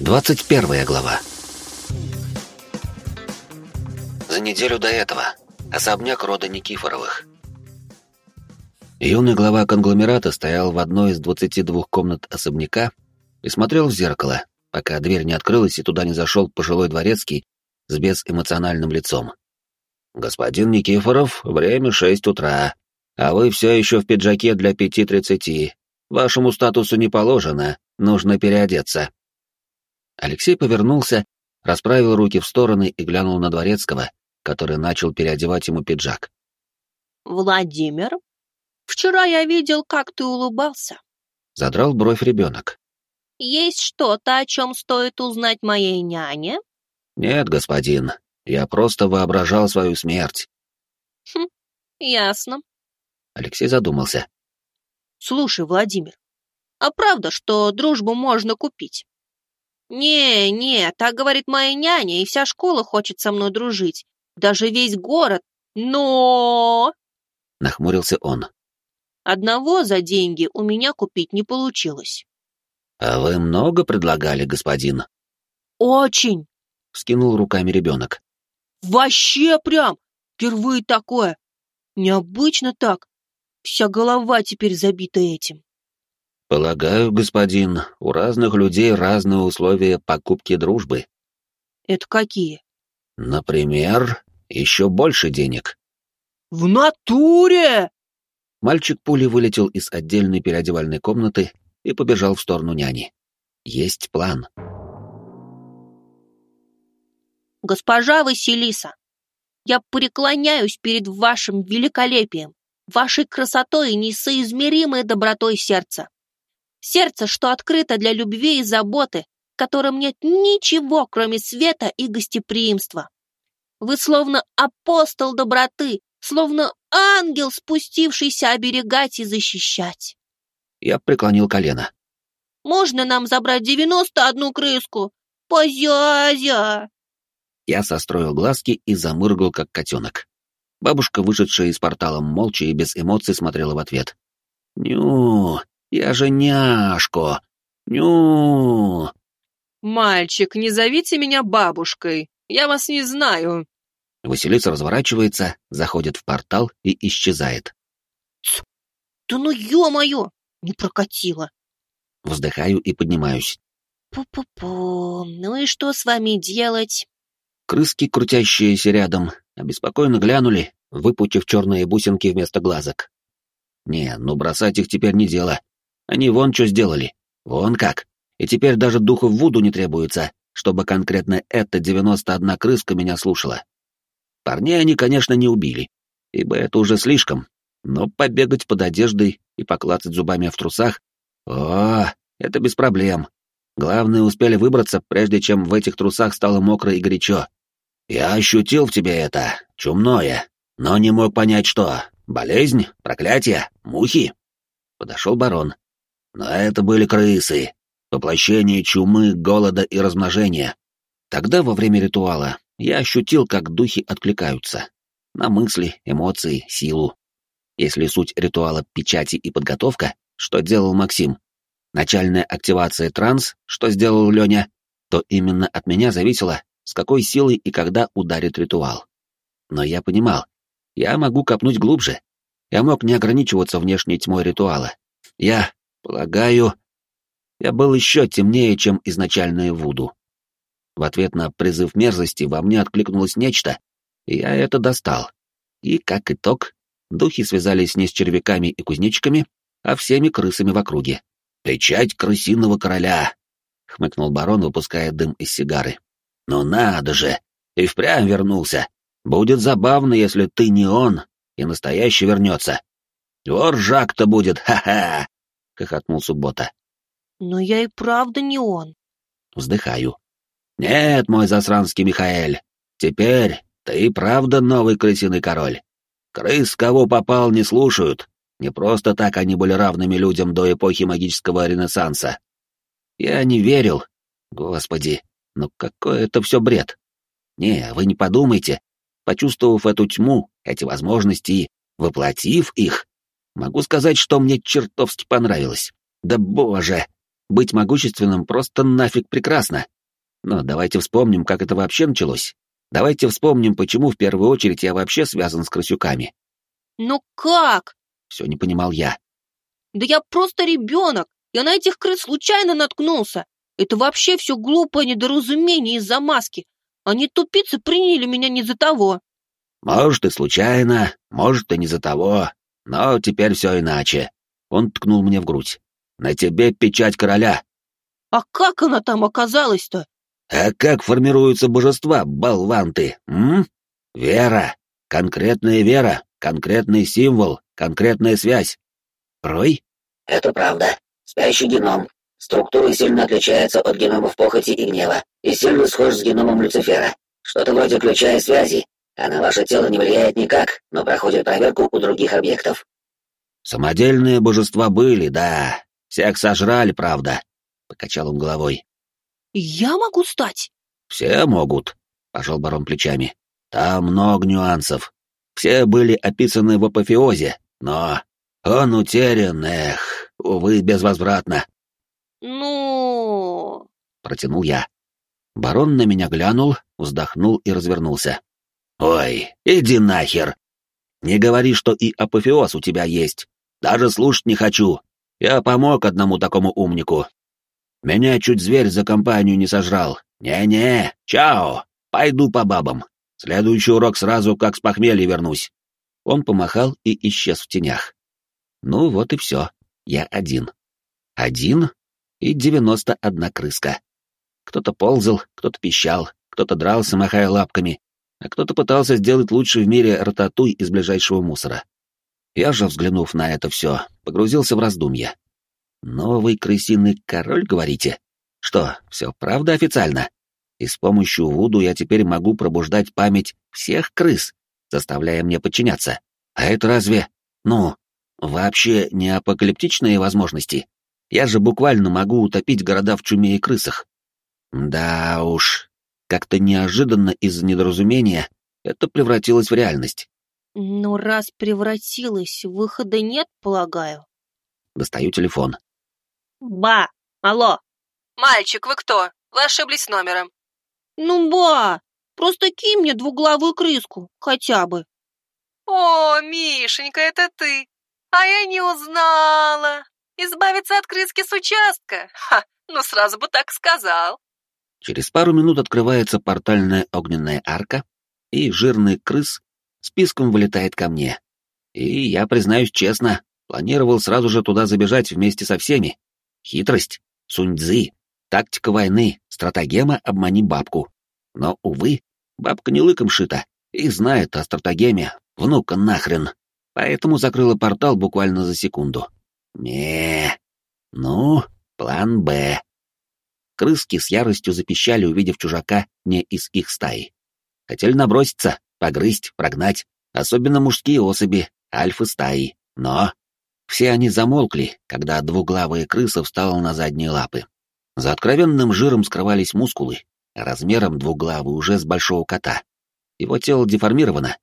21 глава. За неделю до этого. Особняк рода Никифоровых. Юный глава конгломерата стоял в одной из 22 комнат особняка и смотрел в зеркало, пока дверь не открылась и туда не зашел пожилой дворецкий с безэмоциональным лицом. «Господин Никифоров, время шесть утра, а вы все еще в пиджаке для пяти тридцати. Вашему статусу не положено, нужно переодеться». Алексей повернулся, расправил руки в стороны и глянул на Дворецкого, который начал переодевать ему пиджак. «Владимир, вчера я видел, как ты улыбался». Задрал бровь ребенок. «Есть что-то, о чем стоит узнать моей няне?» «Нет, господин, я просто воображал свою смерть». «Хм, ясно». Алексей задумался. «Слушай, Владимир, а правда, что дружбу можно купить?» «Не, не, так говорит моя няня, и вся школа хочет со мной дружить, даже весь город, но...» Нахмурился он. «Одного за деньги у меня купить не получилось». «А вы много предлагали, господин?» «Очень!» — вскинул руками ребенок. «Вообще прям! Впервые такое! Необычно так! Вся голова теперь забита этим!» «Полагаю, господин, у разных людей разные условия покупки дружбы». «Это какие?» «Например, еще больше денег». «В натуре!» Мальчик пулей вылетел из отдельной переодевальной комнаты и побежал в сторону няни. «Есть план». «Госпожа Василиса, я преклоняюсь перед вашим великолепием, вашей красотой и несоизмеримой добротой сердца. Сердце, что открыто для любви и заботы, в котором нет ничего, кроме света и гостеприимства. Вы словно апостол доброты, словно ангел, спустившийся оберегать и защищать. Я преклонил колено. Можно нам забрать девяносто одну крыску? Позязя! Я состроил глазки и замыргал, как котенок. Бабушка, вышедшая из портала, молча и без эмоций смотрела в ответ. «Ню, я же няшко! Ню!» «Мальчик, не зовите меня бабушкой, я вас не знаю!» Василиса разворачивается, заходит в портал и исчезает. Да ну ё-моё, не прокатило. Вздыхаю и поднимаюсь. Пу-пу-пу, ну и что с вами делать? Крыски, крутящиеся рядом, обеспокоенно глянули, выпутив черные бусинки вместо глазок. Не, ну бросать их теперь не дело. Они вон что сделали. Вон как. И теперь даже духов Вуду не требуется, чтобы конкретно эта 91 крыска меня слушала. Парней они, конечно, не убили, ибо это уже слишком, но побегать под одеждой и поклацать зубами в трусах — о, это без проблем. Главное, успели выбраться, прежде чем в этих трусах стало мокро и горячо. Я ощутил в тебе это, чумное, но не мог понять, что. Болезнь? Проклятие? Мухи? Подошел барон. Но это были крысы. Воплощение чумы, голода и размножения. Тогда, во время ритуала, я ощутил, как духи откликаются. На мысли, эмоции, силу. Если суть ритуала печати и подготовка, что делал Максим, начальная активация транс, что сделал Леня, то именно от меня зависело, с какой силой и когда ударит ритуал. Но я понимал, я могу копнуть глубже. Я мог не ограничиваться внешней тьмой ритуала. Я, полагаю, я был еще темнее, чем изначальное Вуду. В ответ на призыв мерзости во мне откликнулось нечто, и я это достал. И, как итог, духи связались не с червяками и кузнечиками, а всеми крысами в округе. «Печать крысиного короля!» — хмыкнул барон, выпуская дым из сигары. «Ну надо же! И впрямь вернулся! Будет забавно, если ты не он, и настоящий вернется. Вот ржак-то будет, ха-ха!» — хохотнул Суббота. Но я и правда не он. Вздыхаю. «Нет, мой засранский Михаэль, теперь ты и правда новый крысиный король. Крыс, кого попал, не слушают. Не просто так они были равными людям до эпохи магического ренессанса. Я не верил. Господи, ну какой это все бред. Не, вы не подумайте. Почувствовав эту тьму, эти возможности и воплотив их, могу сказать, что мне чертовски понравилось. Да боже! быть могущественным просто нафиг прекрасно. Но давайте вспомним, как это вообще началось. Давайте вспомним, почему в первую очередь я вообще связан с крысюками. Ну как? Все не понимал я. Да я просто ребенок. Я на этих крыс случайно наткнулся. Это вообще все глупое недоразумение из-за маски. Они тупицы приняли меня не за того. Может, и случайно, может, и не за того. Но теперь все иначе. Он ткнул мне в грудь. На тебе печать короля. А как она там оказалась-то? А как формируются божества, болван ты, м? Вера. Конкретная вера, конкретный символ, конкретная связь. Рой? Это правда. Спящий геном. Структура сильно отличается от геномов похоти и гнева, и сильно схож с геномом Люцифера. Что-то вроде ключа и связи, а на ваше тело не влияет никак, но проходит проверку у других объектов. Самодельные божества были, да. Всех сожрали, правда. Покачал он головой. Я могу стать? Все могут, пожал барон плечами. Там много нюансов. Все были описаны в апофеозе, но он утерян, эх, увы, безвозвратно. Ну... Протянул я. Барон на меня глянул, вздохнул и развернулся. «Ой, иди нахер! Не говори, что и апофеоз у тебя есть. Даже слушать не хочу. Я помог одному такому умнику. Меня чуть зверь за компанию не сожрал. Не-не, чао, пойду по бабам. Следующий урок сразу как с похмелья вернусь». Он помахал и исчез в тенях. Ну вот и все. Я один. Один и девяносто одна крыска. Кто-то ползал, кто-то пищал, кто-то дрался, махая лапками, а кто-то пытался сделать лучший в мире рататуй из ближайшего мусора. Я же, взглянув на это все, погрузился в раздумья. «Новый крысиный король, говорите? Что, все правда официально? И с помощью Вуду я теперь могу пробуждать память всех крыс, заставляя мне подчиняться. А это разве, ну, вообще не апокалиптичные возможности? Я же буквально могу утопить города в чуме и крысах. Да уж, как-то неожиданно из-за недоразумения это превратилось в реальность. Ну, раз превратилось, выхода нет, полагаю. Достаю телефон. Ба, алло. Мальчик, вы кто? Вы ошиблись номером. Ну, ба, просто кинь мне двуглавую крыску, хотя бы. О, Мишенька, это ты. А я не узнала. Избавиться от крыски с участка? Ха, ну сразу бы так сказал. Через пару минут открывается портальная огненная арка, и жирный крыс списком вылетает ко мне. И я, признаюсь честно, планировал сразу же туда забежать вместе со всеми. Хитрость, сунь-дзы, тактика войны, стратагема «обмани бабку». Но, увы, бабка не лыком шита и знает о стратагеме, внука нахрен, поэтому закрыла портал буквально за секунду не Ну, план «Б». Крыски с яростью запищали, увидев чужака не из их стаи. Хотели наброситься, погрызть, прогнать, особенно мужские особи, альфы стаи, но... Все они замолкли, когда двуглавая крыса встала на задние лапы. За откровенным жиром скрывались мускулы, размером двуглавый уже с большого кота. Его тело деформировано.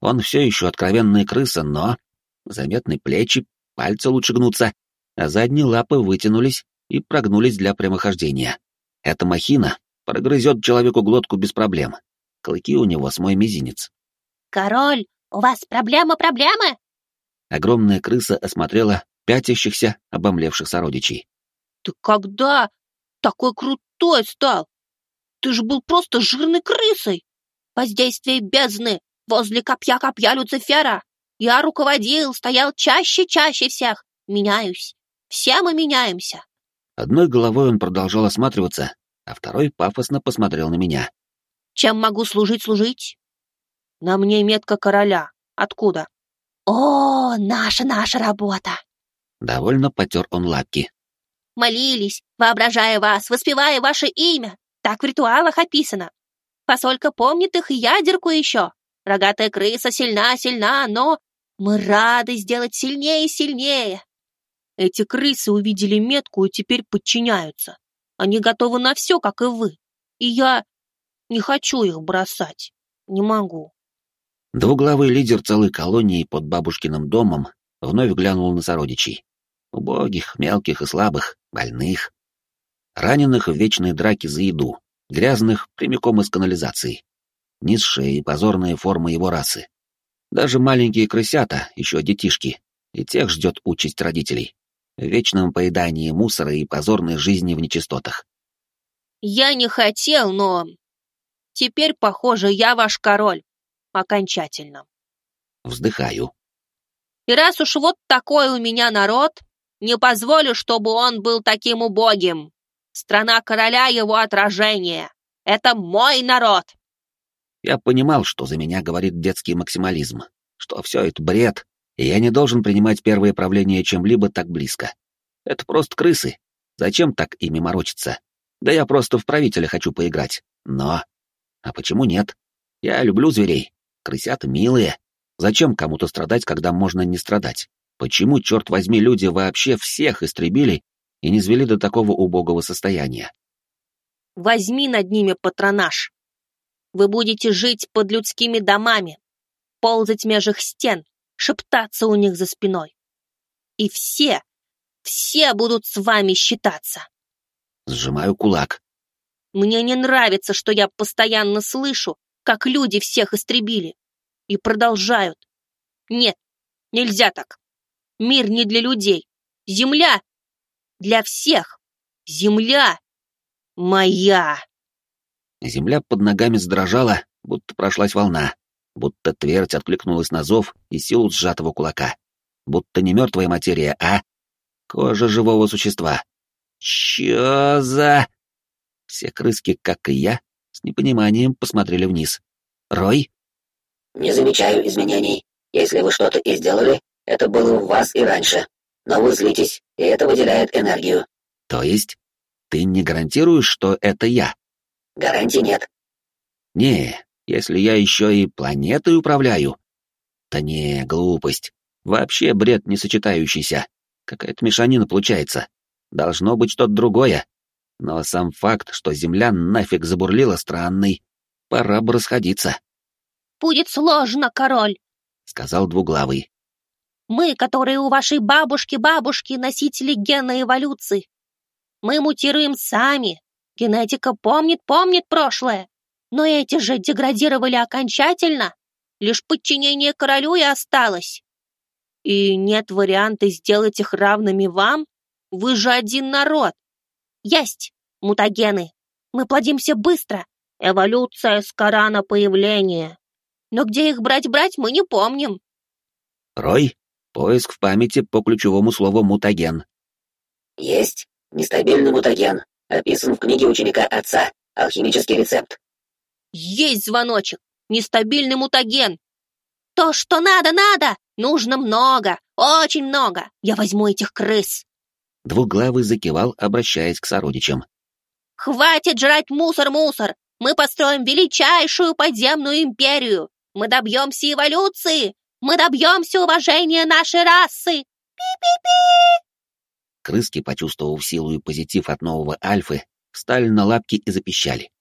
Он все еще откровенная крыса, но... Заметны плечи, пальцы лучше гнутся, а задние лапы вытянулись и прогнулись для прямохождения. Эта махина прогрызет человеку глотку без проблем. Клыки у него с мой мизинец. «Король, у вас проблема-проблемы?» Огромная крыса осмотрела пятящихся, обомлевших сородичей. «Ты когда такой крутой стал? Ты же был просто жирной крысой! Воздействие бездны возле копья-копья Люцифера! Я руководил, стоял чаще-чаще всех. Меняюсь. Все мы меняемся. Одной головой он продолжал осматриваться, а второй пафосно посмотрел на меня. Чем могу служить-служить? На мне метка короля. Откуда? О, наша-наша работа. Довольно потер он лапки. Молились, воображая вас, воспевая ваше имя. Так в ритуалах описано. Посолька помнит их ядерку еще. Рогатая крыса сильна-сильна, но мы рады сделать сильнее и сильнее. Эти крысы увидели метку и теперь подчиняются. Они готовы на все, как и вы. И я не хочу их бросать. Не могу. Двуглавый лидер целой колонии под бабушкиным домом вновь глянул на сородичей. Убогих, мелких и слабых, больных, Раненых в вечной драке за еду, грязных прямиком из канализации. Низшие и позорные формы его расы. Даже маленькие крысята, еще детишки, и тех ждет участь родителей. В вечном поедании мусора и позорной жизни в нечистотах. Я не хотел, но... Теперь, похоже, я ваш король. Окончательно. Вздыхаю. И раз уж вот такой у меня народ, не позволю, чтобы он был таким убогим. Страна короля — его отражение. Это мой народ. Я понимал, что за меня говорит детский максимализм, что все это бред, я не должен принимать первое правление чем-либо так близко. Это просто крысы. Зачем так ими морочиться? Да я просто в правителя хочу поиграть. Но... А почему нет? Я люблю зверей. Крысята милые. Зачем кому-то страдать, когда можно не страдать? Почему, черт возьми, люди вообще всех истребили и не звели до такого убогого состояния? Возьми над ними патронаж. Вы будете жить под людскими домами, ползать меж их стен, шептаться у них за спиной. И все, все будут с вами считаться. Сжимаю кулак. Мне не нравится, что я постоянно слышу, как люди всех истребили. И продолжают. Нет, нельзя так. Мир не для людей. Земля для всех. Земля моя. Земля под ногами задрожала, будто прошлась волна, будто твердь откликнулась на зов и силу сжатого кулака. Будто не мертвая материя, а кожа живого существа. Чё за... Все крыски, как и я, с непониманием посмотрели вниз. «Рой?» «Не замечаю изменений. Если вы что-то и сделали, это было в вас и раньше. Но вы злитесь, и это выделяет энергию». «То есть ты не гарантируешь, что это я?» «Гарантий нет». «Не, если я еще и планетой управляю». «Да не, глупость. Вообще бред не сочетающийся. Какая-то мешанина получается. Должно быть что-то другое. Но сам факт, что Земля нафиг забурлила, странный. Пора бы расходиться. «Будет сложно, король», — сказал двуглавый. «Мы, которые у вашей бабушки-бабушки, носители гена эволюции. Мы мутируем сами. Генетика помнит, помнит прошлое. Но эти же деградировали окончательно. Лишь подчинение королю и осталось. И нет варианта сделать их равными вам? Вы же один народ. Есть мутагены. Мы плодимся быстро. Эволюция скора на появление. Но где их брать-брать, мы не помним. Рой, поиск в памяти по ключевому слову «мутаген». Есть. Нестабильный мутаген. Описан в книге ученика отца. Алхимический рецепт. Есть звоночек. Нестабильный мутаген. То, что надо, надо. Нужно много. Очень много. Я возьму этих крыс. Двуглавый закивал, обращаясь к сородичам. «Хватит жрать мусор-мусор! Мы построим величайшую подземную империю! Мы добьемся эволюции! Мы добьемся уважения нашей расы! Пи-пи-пи!» Крыски, почувствовав силу и позитив от нового Альфы, встали на лапки и запищали.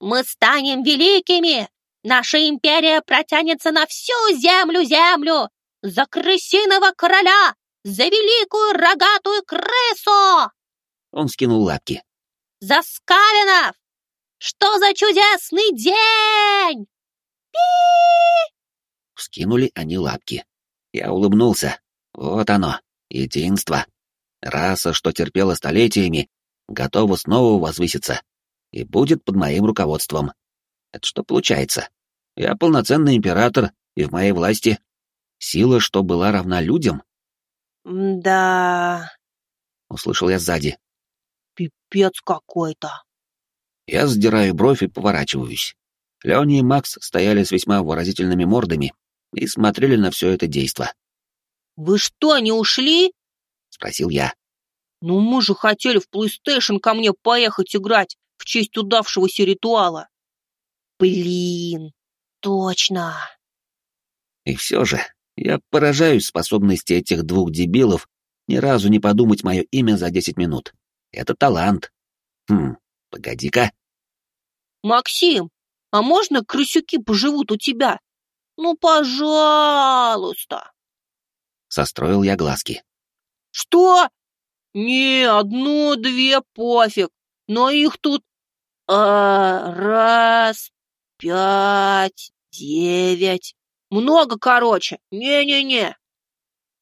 «Мы станем великими! Наша империя протянется на всю землю-землю! За крысиного короля! За великую рогатую крысу!» Он скинул лапки. «За Скалинов! Что за чудесный день!» Пи! Скинули они лапки. Я улыбнулся. Вот оно, единство. Раса, что терпела столетиями, готова снова возвыситься. И будет под моим руководством. Это что получается? Я полноценный император, и в моей власти сила, что была равна людям, «Да...» — услышал я сзади. «Пипец какой-то!» Я сдираю бровь и поворачиваюсь. Леони и Макс стояли с весьма выразительными мордами и смотрели на все это действо. «Вы что, не ушли?» — спросил я. «Ну мы же хотели в PlayStation ко мне поехать играть в честь удавшегося ритуала». «Блин, точно!» И все же я поражаюсь способности этих двух дебилов ни разу не подумать мое имя за десять минут. Это талант. Хм, погоди-ка. Максим, а можно крысюки поживут у тебя? Ну, пожалуйста. Состроил я глазки. Что? Не, одну-две пофиг. Но их тут... А, раз, пять, девять... Много, короче. Не-не-не.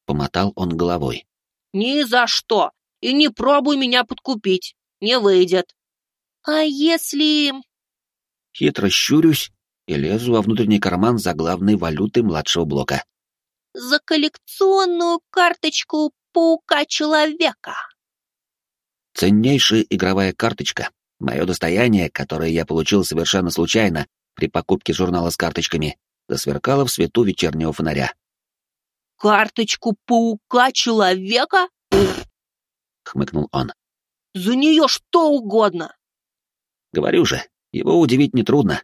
Помотал он головой. Ни за что. И не пробуй меня подкупить. Не выйдет. А если... Хитро щурюсь и лезу во внутренний карман за главной валютой младшего блока. За коллекционную карточку паука-человека. Ценнейшая игровая карточка. Мое достояние, которое я получил совершенно случайно при покупке журнала с карточками, засверкало в свету вечернего фонаря. «Карточку паука-человека?» — хмыкнул он. «За нее что угодно!» «Говорю же, его удивить нетрудно».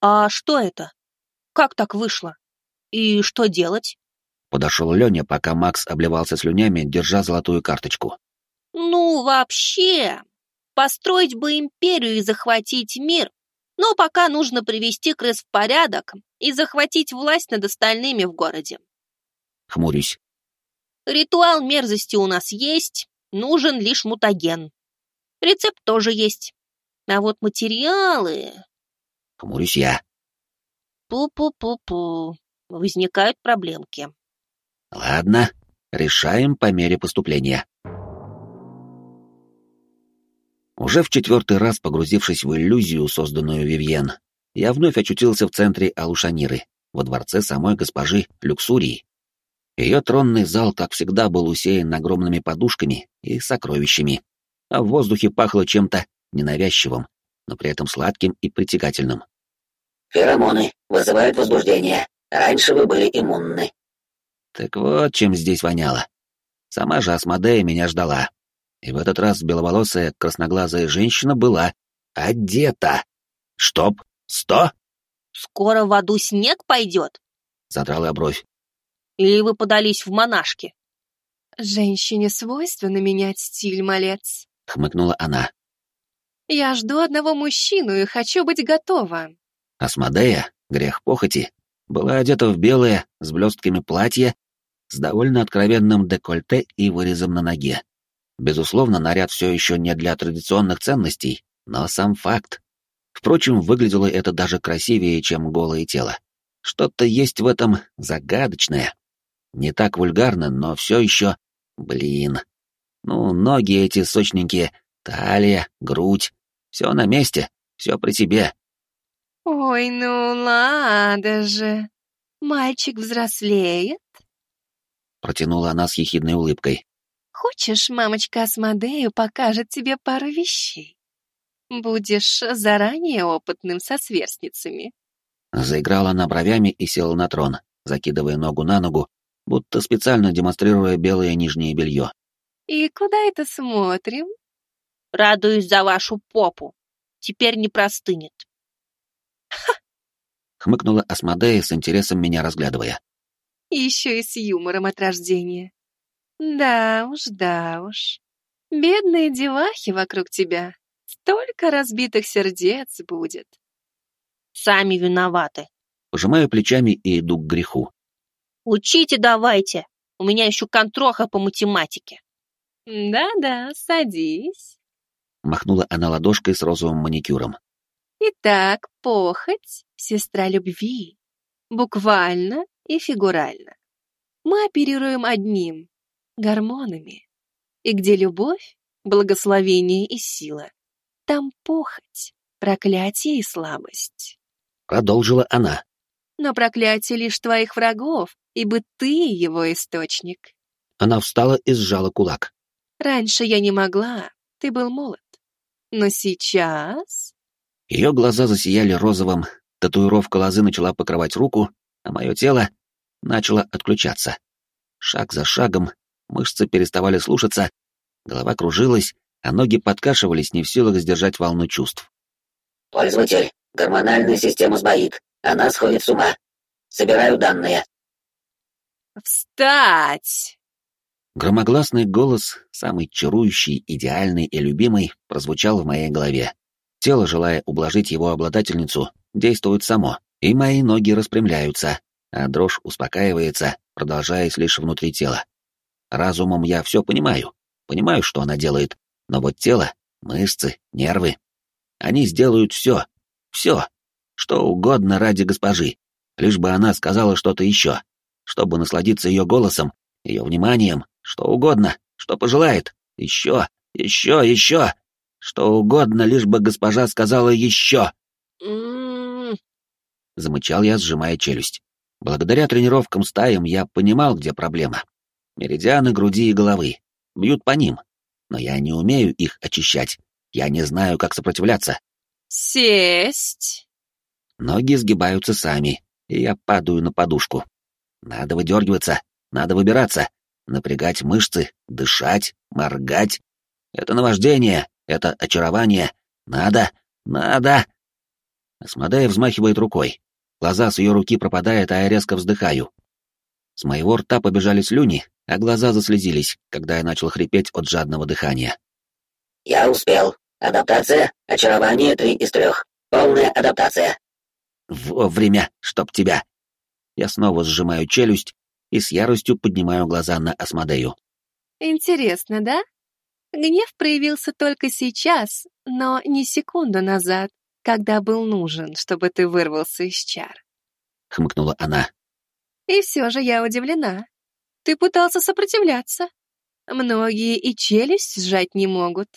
«А что это? Как так вышло? И что делать?» Подошел Леня, пока Макс обливался слюнями, держа золотую карточку. «Ну, вообще, построить бы империю и захватить мир, но пока нужно привести крыс в порядок и захватить власть над остальными в городе. Хмурюсь. Ритуал мерзости у нас есть, нужен лишь мутаген. Рецепт тоже есть. А вот материалы... Хмурюсь я. Пу-пу-пу-пу. Возникают проблемки. Ладно, решаем по мере поступления. Уже в четвертый раз погрузившись в иллюзию, созданную Вивьен, я вновь очутился в центре Алушаниры, во дворце самой госпожи Люксурии. Ее тронный зал, как всегда, был усеян огромными подушками и сокровищами, а в воздухе пахло чем-то ненавязчивым, но при этом сладким и притягательным. «Феромоны вызывают возбуждение. Раньше вы были иммунны». Так вот, чем здесь воняло. Сама же Асмодея меня ждала. И в этот раз беловолосая, красноглазая женщина была одета. «Стоп! Сто!» «Скоро в аду снег пойдет?» — задрала бровь. Или вы подались в монашки?» «Женщине свойственно менять стиль, малец», — хмыкнула она. «Я жду одного мужчину и хочу быть готова». Асмодея, грех похоти, была одета в белое, с блестками платье, с довольно откровенным декольте и вырезом на ноге. Безусловно, наряд все еще не для традиционных ценностей, но сам факт. Впрочем, выглядело это даже красивее, чем голое тело. Что-то есть в этом загадочное. Не так вульгарно, но все еще... Блин. Ну, ноги эти сочненькие, талия, грудь. Все на месте, все при тебе. Ой, ну ладно же. Мальчик взрослеет. Протянула она с ехидной улыбкой. Хочешь, мамочка Асмодею покажет тебе пару вещей? Будешь заранее опытным со сверстницами. Заиграла она бровями и села на трон, закидывая ногу на ногу будто специально демонстрируя белое нижнее белье. «И куда это смотрим?» «Радуюсь за вашу попу. Теперь не простынет». «Ха!» — хмыкнула Асмодея с интересом меня разглядывая. «Еще и с юмором от рождения. Да уж, да уж. Бедные девахи вокруг тебя. Столько разбитых сердец будет». «Сами виноваты». Пожимаю плечами и иду к греху. Учите давайте. У меня еще контроха по математике. Да-да, садись. Махнула она ладошкой с розовым маникюром. Итак, похоть, сестра любви. Буквально и фигурально. Мы оперируем одним — гормонами. И где любовь, благословение и сила, там похоть, проклятие и слабость. Продолжила она. Но проклятие лишь твоих врагов, ибо ты его источник. Она встала и сжала кулак. Раньше я не могла, ты был молод. Но сейчас... Ее глаза засияли розовым, татуировка лозы начала покрывать руку, а мое тело начало отключаться. Шаг за шагом, мышцы переставали слушаться, голова кружилась, а ноги подкашивались, не в силах сдержать волну чувств. «Пользователь, гормональная система сбоит, она сходит с ума. Собираю данные. «Встать!» Громогласный голос, самый чарующий, идеальный и любимый, прозвучал в моей голове. Тело, желая ублажить его обладательницу, действует само, и мои ноги распрямляются, а дрожь успокаивается, продолжаясь лишь внутри тела. Разумом я все понимаю, понимаю, что она делает, но вот тело мышцы, нервы. Они сделают все, все, что угодно ради госпожи, лишь бы она сказала что-то еще, чтобы насладиться ее голосом, ее вниманием, что угодно, что пожелает, еще, еще, еще, что угодно, лишь бы госпожа сказала еще. М-м-м. Замычал я, сжимая челюсть. Благодаря тренировкам с таем я понимал, где проблема. Меридианы груди и головы. Бьют по ним. Но я не умею их очищать. Я не знаю, как сопротивляться. Сесть. Ноги сгибаются сами, и я падаю на подушку. Надо выдергиваться, надо выбираться, напрягать мышцы, дышать, моргать. Это наваждение, это очарование. Надо, надо. Асмодея взмахивает рукой. Глаза с ее руки пропадают, а я резко вздыхаю. С моего рта побежали слюни, а глаза заслезились, когда я начал хрипеть от жадного дыхания. Я успел. Адаптация, очарование три из трех. Полная адаптация. Вовремя, чтоб тебя. Я снова сжимаю челюсть и с яростью поднимаю глаза на Асмодею. Интересно, да? Гнев проявился только сейчас, но не секунду назад, когда был нужен, чтобы ты вырвался из чар. Хмыкнула она. И все же я удивлена. Ты пытался сопротивляться. Многие и челюсть сжать не могут.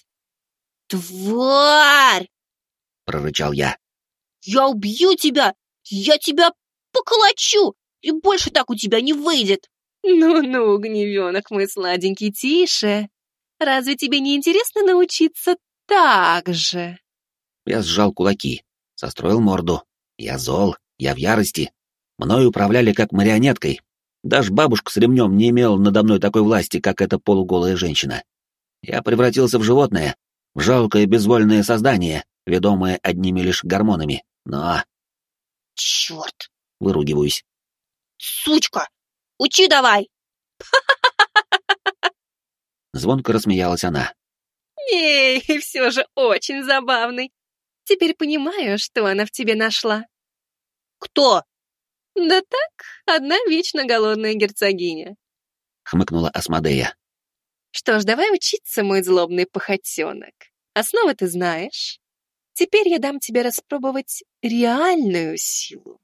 Тварь! Прорычал я. Я убью тебя! Я тебя поколочу! И больше так у тебя не выйдет! Ну-ну, гневенок мой сладенький, тише. Разве тебе не интересно научиться так же? Я сжал кулаки, состроил морду. Я зол, я в ярости. Мною управляли как марионеткой. Даже бабушка с ремнем не имела надо мной такой власти, как эта полуголая женщина. Я превратился в животное, в жалкое безвольное создание, ведомое одними лишь гормонами. Но... Черт! Выругиваюсь. Сучка! Учи давай! Звонко рассмеялась она. Эй, все же очень забавный. Теперь понимаю, что она в тебе нашла. Кто? Да так, одна вечно голодная герцогиня. Хмыкнула Асмодея. Что ж, давай учиться, мой злобный похотенок. Основы ты знаешь. Теперь я дам тебе распробовать реальную силу.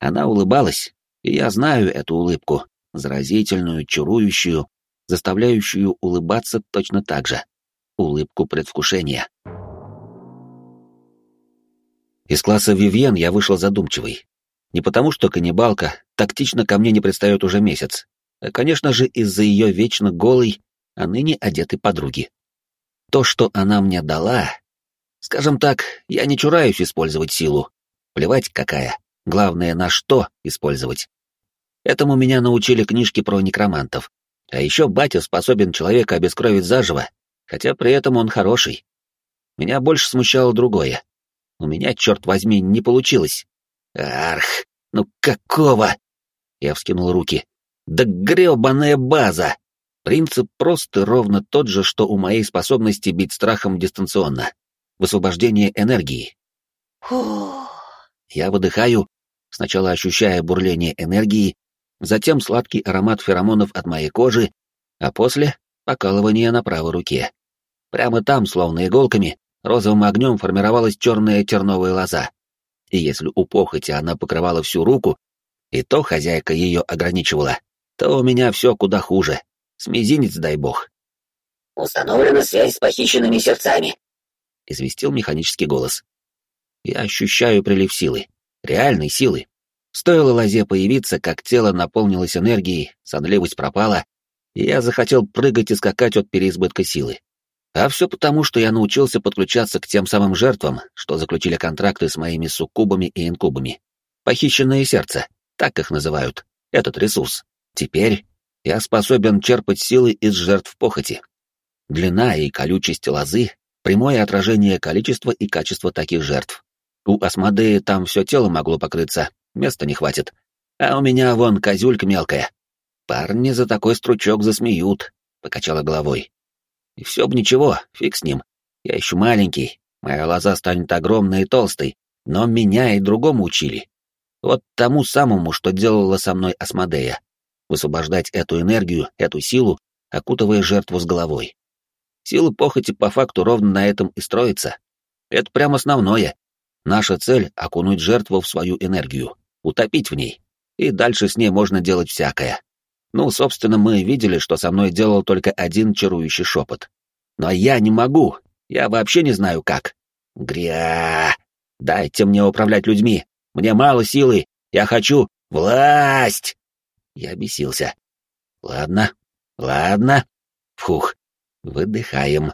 Она улыбалась, и я знаю эту улыбку, заразительную, чарующую, заставляющую улыбаться точно так же. Улыбку предвкушения. Из класса Вивьен я вышел задумчивый. Не потому, что каннибалка тактично ко мне не пристает уже месяц, а, конечно же, из-за ее вечно голой, а ныне одетой подруги. То, что она мне дала... Скажем так, я не чураюсь использовать силу. Плевать какая. Главное, на что использовать. Этому меня научили книжки про некромантов. А еще батя способен человека обескровить заживо, хотя при этом он хороший. Меня больше смущало другое. У меня, черт возьми, не получилось. Арх, ну какого? Я вскинул руки. Да гребаная база! Принцип просто ровно тот же, что у моей способности бить страхом дистанционно. Высвобождение энергии. Я выдыхаю, сначала ощущая бурление энергии, затем сладкий аромат феромонов от моей кожи, а после — покалывание на правой руке. Прямо там, словно иголками, розовым огнем формировалась черная терновая лоза. И если у похоти она покрывала всю руку, и то хозяйка ее ограничивала, то у меня все куда хуже. С мизинец, дай бог. «Установлена связь с похищенными сердцами», — известил механический голос. Я ощущаю прилив силы, реальной силы. Стоило лозе появиться, как тело наполнилось энергией, сонливость пропала, и я захотел прыгать и скакать от переизбытка силы. А все потому, что я научился подключаться к тем самым жертвам, что заключили контракты с моими суккубами и инкубами. Похищенное сердце, так их называют, этот ресурс. Теперь я способен черпать силы из жертв похоти. Длина и колючесть лозы — прямое отражение количества и качества таких жертв. У Асмодеи там все тело могло покрыться, места не хватит. А у меня вон козюлька мелкая. Парни за такой стручок засмеют, — покачала головой. И все бы ничего, фиг с ним. Я еще маленький, моя лоза станет огромной и толстой, но меня и другому учили. Вот тому самому, что делала со мной Асмодея. Высвобождать эту энергию, эту силу, окутывая жертву с головой. Сила похоти по факту ровно на этом и строится. Это прям основное. Наша цель — окунуть жертву в свою энергию, утопить в ней. И дальше с ней можно делать всякое. Ну, собственно, мы видели, что со мной делал только один чарующий шепот. Но я не могу. Я вообще не знаю как. Гря! Дайте мне управлять людьми. Мне мало силы. Я хочу власть. Я бесился. Ладно, ладно. Фух. Выдыхаем.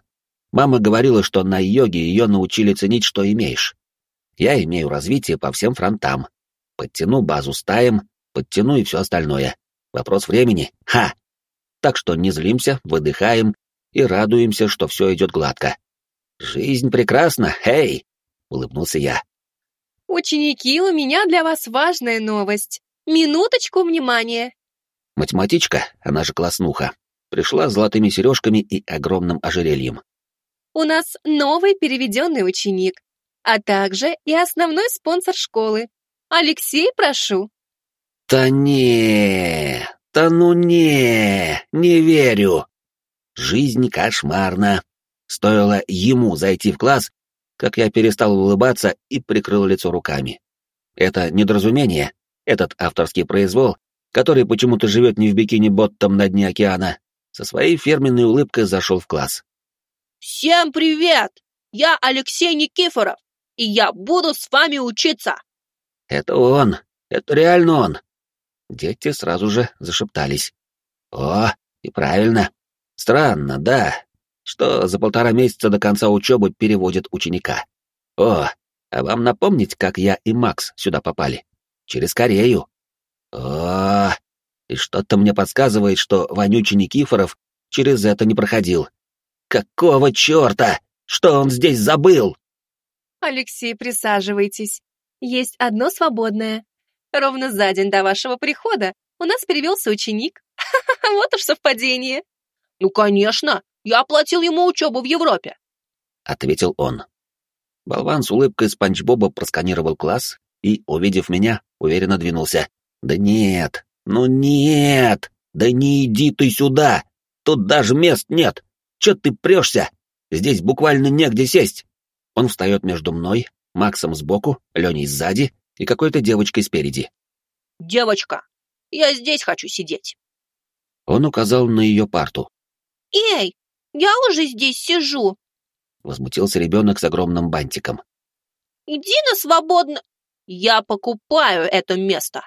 Мама говорила, что на йоге ее научили ценить, что имеешь. Я имею развитие по всем фронтам. Подтяну базу стаем, подтяну и все остальное. Вопрос времени. Ха! Так что не злимся, выдыхаем и радуемся, что все идет гладко. Жизнь прекрасна, эй! Улыбнулся я. Ученики, у меня для вас важная новость. Минуточку внимания. Математичка, она же класснуха, пришла с золотыми сережками и огромным ожерельем. У нас новый переведенный ученик, а также и основной спонсор школы. Алексей, прошу. «Да не, да ну не, не верю!» Жизнь кошмарна. Стоило ему зайти в класс, как я перестал улыбаться и прикрыл лицо руками. Это недоразумение, этот авторский произвол, который почему-то живет не в бикини-боттом на дне океана, со своей фирменной улыбкой зашел в класс. «Всем привет! Я Алексей Никифоров, и я буду с вами учиться!» «Это он! Это реально он! Дети сразу же зашептались. «О, и правильно. Странно, да, что за полтора месяца до конца учебы переводит ученика. О, а вам напомнить, как я и Макс сюда попали? Через Корею. О, и что-то мне подсказывает, что вонючий Никифоров через это не проходил. Какого черта? Что он здесь забыл? Алексей, присаживайтесь. Есть одно свободное. Ровно за день до вашего прихода у нас перевелся ученик. Вот уж совпадение. Ну, конечно, я оплатил ему учебу в Европе. Ответил он. Болван с улыбкой Спанч Боба просканировал класс и, увидев меня, уверенно двинулся. «Да нет, ну нет, да не иди ты сюда, тут даже мест нет, чё ты прешься? Здесь буквально негде сесть». Он встает между мной, Максом сбоку, Леней сзади и какой-то девочкой спереди. «Девочка, я здесь хочу сидеть». Он указал на ее парту. «Эй, я уже здесь сижу!» Возмутился ребенок с огромным бантиком. «Иди на свободно... Я покупаю это место!»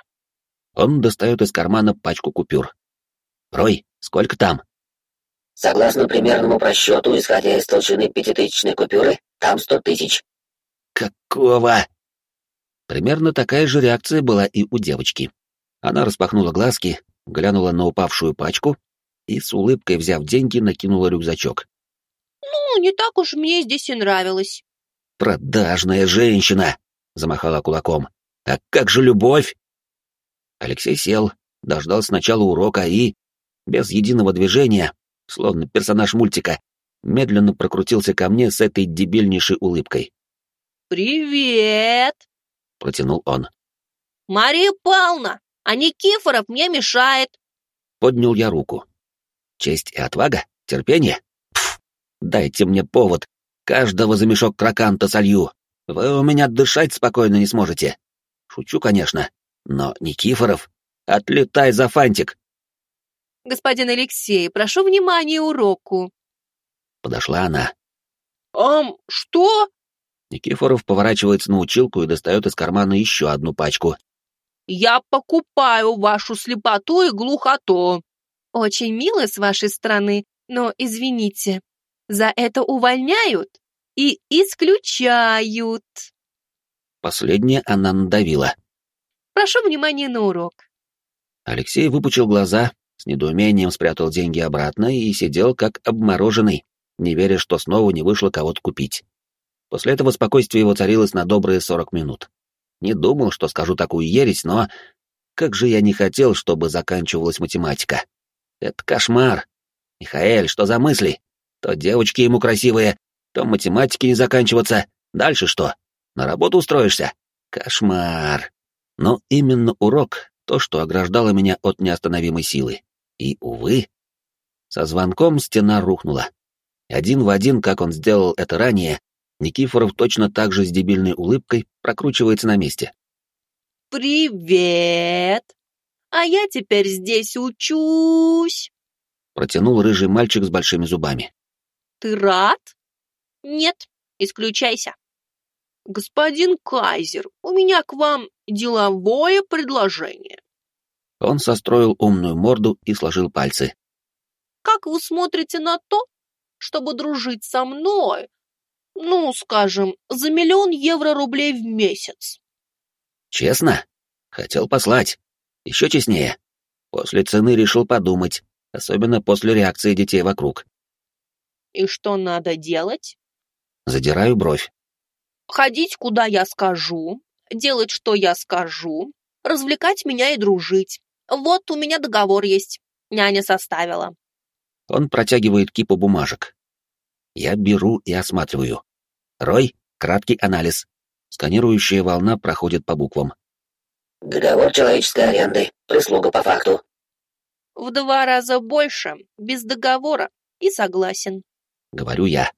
Он достает из кармана пачку купюр. «Рой, сколько там?» «Согласно примерному просчету, исходя из толщины пятитысячной купюры, там сто тысяч». «Какого?» Примерно такая же реакция была и у девочки. Она распахнула глазки, глянула на упавшую пачку и, с улыбкой взяв деньги, накинула рюкзачок. «Ну, не так уж мне здесь и нравилось». «Продажная женщина!» — замахала кулаком. «А как же любовь?» Алексей сел, дождался начала урока и, без единого движения, словно персонаж мультика, медленно прокрутился ко мне с этой дебильнейшей улыбкой. «Привет!» Протянул он. «Мария Павловна, а Никифоров мне мешает!» Поднял я руку. Честь и отвага? Терпение? Пф, дайте мне повод. Каждого за мешок краканта солью. Вы у меня дышать спокойно не сможете. Шучу, конечно, но Никифоров, отлетай за фантик. Господин Алексей, прошу внимания уроку. Подошла она. «Ам, что?» Никифоров поворачивается на училку и достает из кармана еще одну пачку. «Я покупаю вашу слепоту и глухоту». «Очень мило с вашей стороны, но извините, за это увольняют и исключают». Последнее она надавила. «Прошу внимания на урок». Алексей выпучил глаза, с недоумением спрятал деньги обратно и сидел как обмороженный, не веря, что снова не вышло кого-то купить. После этого спокойствие его царилось на добрые сорок минут. Не думал, что скажу такую ересь, но... Как же я не хотел, чтобы заканчивалась математика. Это кошмар. Михаэль, что за мысли? То девочки ему красивые, то математики не заканчиваться. Дальше что? На работу устроишься? Кошмар. Но именно урок — то, что ограждало меня от неостановимой силы. И, увы, со звонком стена рухнула. Один в один, как он сделал это ранее, Никифоров точно так же с дебильной улыбкой прокручивается на месте. «Привет! А я теперь здесь учусь!» Протянул рыжий мальчик с большими зубами. «Ты рад?» «Нет, исключайся!» «Господин Кайзер, у меня к вам деловое предложение». Он состроил умную морду и сложил пальцы. «Как вы смотрите на то, чтобы дружить со мной, ну, скажем, за миллион евро-рублей в месяц?» «Честно? Хотел послать. Еще честнее. После цены решил подумать, особенно после реакции детей вокруг». «И что надо делать?» Задираю бровь ходить, куда я скажу, делать, что я скажу, развлекать меня и дружить. Вот у меня договор есть. Няня составила. Он протягивает кипу бумажек. Я беру и осматриваю. Рой, краткий анализ. Сканирующая волна проходит по буквам. Договор человеческой аренды. Прислуга по факту. В два раза больше, без договора, и согласен. Говорю я.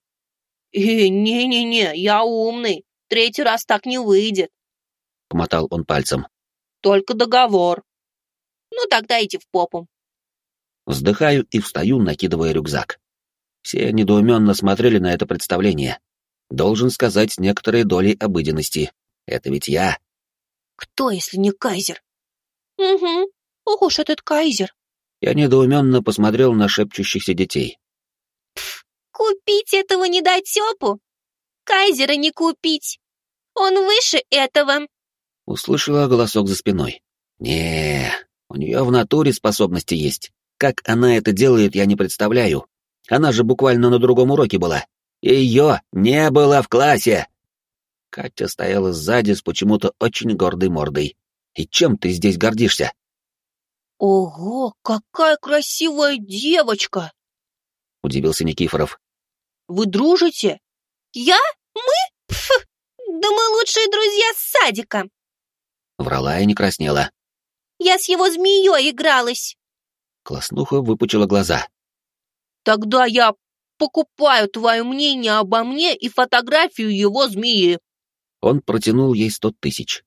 «Э, не-не-не, я умный. Третий раз так не выйдет. Помотал он пальцем. Только договор. Ну, тогда иди в попу. Вздыхаю и встаю, накидывая рюкзак. Все недоуменно смотрели на это представление. Должен сказать с некоторой долей обыденности. Это ведь я. Кто, если не кайзер? Угу. Ох уж этот кайзер. Я недоуменно посмотрел на шепчущихся детей. Купить этого недотепу? Кайзера не купить. Он выше этого. Услышала голосок за спиной. Не, у нее в натуре способности есть. Как она это делает, я не представляю. Она же буквально на другом уроке была. Ее не было в классе. Катя стояла сзади с почему-то очень гордой мордой. И чем ты здесь гордишься? Ого, какая красивая девочка! Удивился Никифоров. Вы дружите? Я? Мы? Пф, да мы лучшие друзья с садика. Врала и не краснела. Я с его змеей игралась. Класснуха выпучила глаза. Тогда я покупаю твое мнение обо мне и фотографию его змеи. Он протянул ей сто тысяч.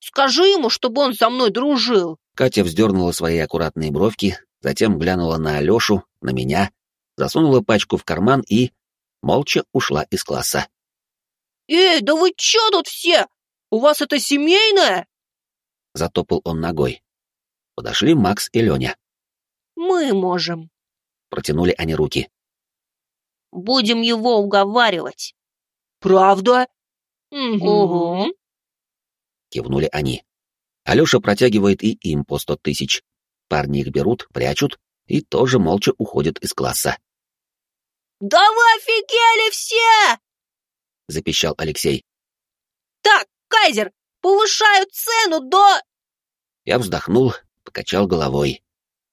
Скажи ему, чтобы он со мной дружил. Катя вздернула свои аккуратные бровки, затем глянула на Алешу, на меня, засунула пачку в карман и молча ушла из класса. «Эй, да вы чё тут все? У вас это семейное?» Затопал он ногой. Подошли Макс и Леня. «Мы можем». Протянули они руки. «Будем его уговаривать». «Правда?» «Угу». Кивнули они. Алеша протягивает и им по сто тысяч. Парни их берут, прячут и тоже молча уходят из класса. «Да вы офигели все!» — запищал Алексей. «Так, Кайзер, повышают цену до...» Я вздохнул, покачал головой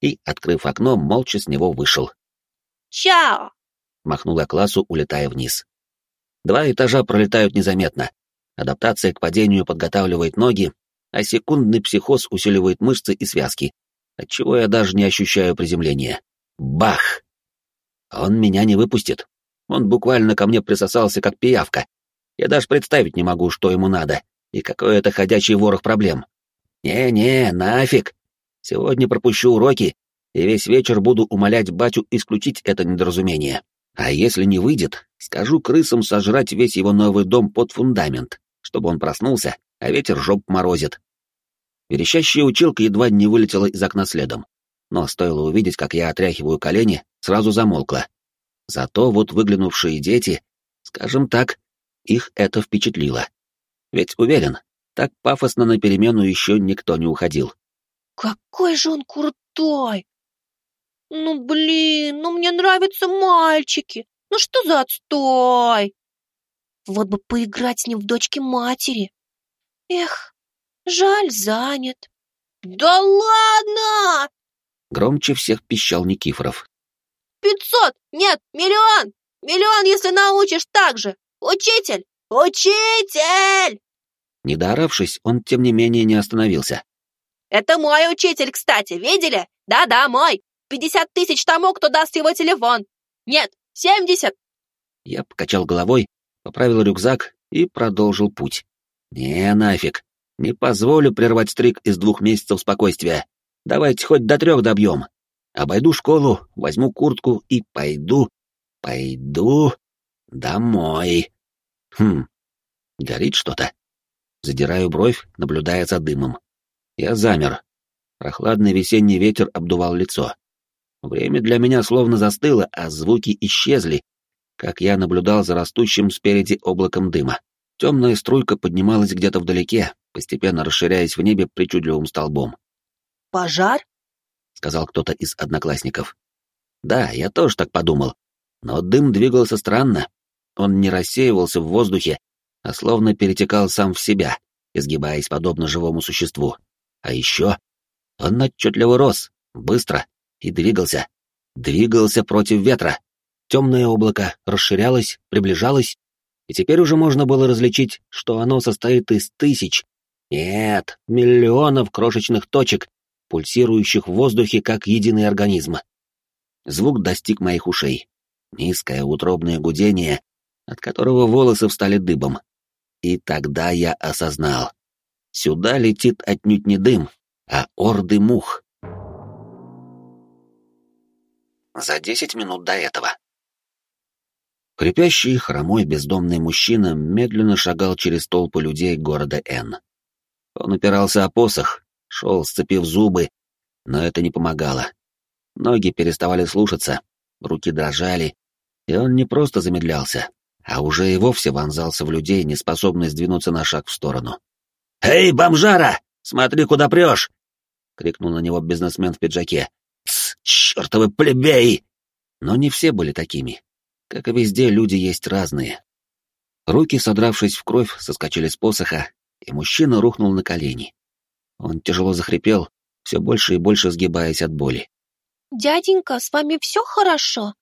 и, открыв окно, молча с него вышел. «Чао!» — махнул я классу, улетая вниз. Два этажа пролетают незаметно. Адаптация к падению подготавливает ноги, а секундный психоз усиливает мышцы и связки, отчего я даже не ощущаю приземления. Бах! Он меня не выпустит. Он буквально ко мне присосался, как пиявка. Я даже представить не могу, что ему надо, и какой это ходячий ворох проблем. Не-не, нафиг. Сегодня пропущу уроки, и весь вечер буду умолять батю исключить это недоразумение. А если не выйдет, скажу крысам сожрать весь его новый дом под фундамент, чтобы он проснулся, а ветер жоп морозит. Верещащая училка едва не вылетела из окна следом но стоило увидеть, как я отряхиваю колени, сразу замолкла. Зато вот выглянувшие дети, скажем так, их это впечатлило. Ведь уверен, так пафосно на перемену еще никто не уходил. «Какой же он крутой! Ну, блин, ну мне нравятся мальчики! Ну что за отстой! Вот бы поиграть с ним в дочке матери! Эх, жаль, занят!» «Да ладно!» Громче всех пищал Никифоров. «Пятьсот! Нет, миллион! Миллион, если научишь так же! Учитель! Учитель!» Не дооравшись, он, тем не менее, не остановился. «Это мой учитель, кстати, видели? Да-да, мой! Пятьдесят тысяч тому, кто даст его телефон! Нет, семьдесят! Я покачал головой, поправил рюкзак и продолжил путь. Не, нафиг. Не позволю прервать стрик из двух месяцев спокойствия. Давайте хоть до трех добьем. Обойду школу, возьму куртку и пойду, пойду домой. Хм, горит что-то. Задираю бровь, наблюдая за дымом. Я замер. Прохладный весенний ветер обдувал лицо. Время для меня словно застыло, а звуки исчезли, как я наблюдал за растущим спереди облаком дыма. Темная струйка поднималась где-то вдалеке, постепенно расширяясь в небе причудливым столбом. «Пожар?» — сказал кто-то из одноклассников. Да, я тоже так подумал. Но дым двигался странно. Он не рассеивался в воздухе, а словно перетекал сам в себя, изгибаясь подобно живому существу. А еще он отчетливо рос, быстро, и двигался. Двигался против ветра. Темное облако расширялось, приближалось, и теперь уже можно было различить, что оно состоит из тысяч, нет, миллионов крошечных точек, пульсирующих в воздухе как единый организм. Звук достиг моих ушей. Низкое утробное гудение, от которого волосы встали дыбом. И тогда я осознал. Сюда летит отнюдь не дым, а орды мух. За десять минут до этого. Хрипящий, хромой, бездомный мужчина медленно шагал через толпу людей города Н. Он упирался о посох, шел, сцепив зубы, но это не помогало. Ноги переставали слушаться, руки дрожали, и он не просто замедлялся, а уже и вовсе вонзался в людей, не способный сдвинуться на шаг в сторону. «Эй, бомжара! Смотри, куда прешь!» — крикнул на него бизнесмен в пиджаке. «Тсс, чертовы плебеи!» Но не все были такими. Как и везде, люди есть разные. Руки, содравшись в кровь, соскочили с посоха, и мужчина рухнул на колени. Он тяжело захрипел, все больше и больше сгибаясь от боли. «Дяденька, с вами все хорошо?»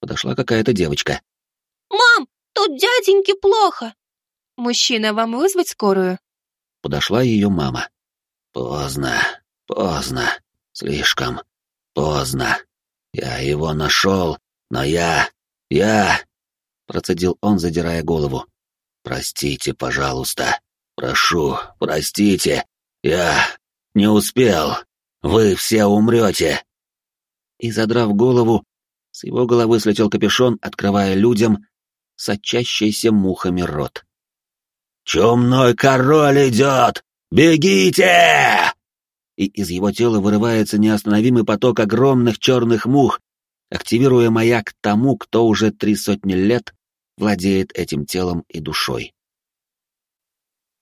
Подошла какая-то девочка. «Мам, тут дяденьке плохо!» «Мужчина, вам вызвать скорую?» Подошла ее мама. «Поздно, поздно, слишком поздно. Я его нашел, но я... я...» Процедил он, задирая голову. «Простите, пожалуйста». Прошу, простите, я не успел. Вы все умрете. И задрав голову, с его головы слетел капюшон, открывая людям сочащийся мухами рот. «Чумной король идет! Бегите!» И из его тела вырывается неостановимый поток огромных черных мух, активируя маяк тому, кто уже три сотни лет владеет этим телом и душой.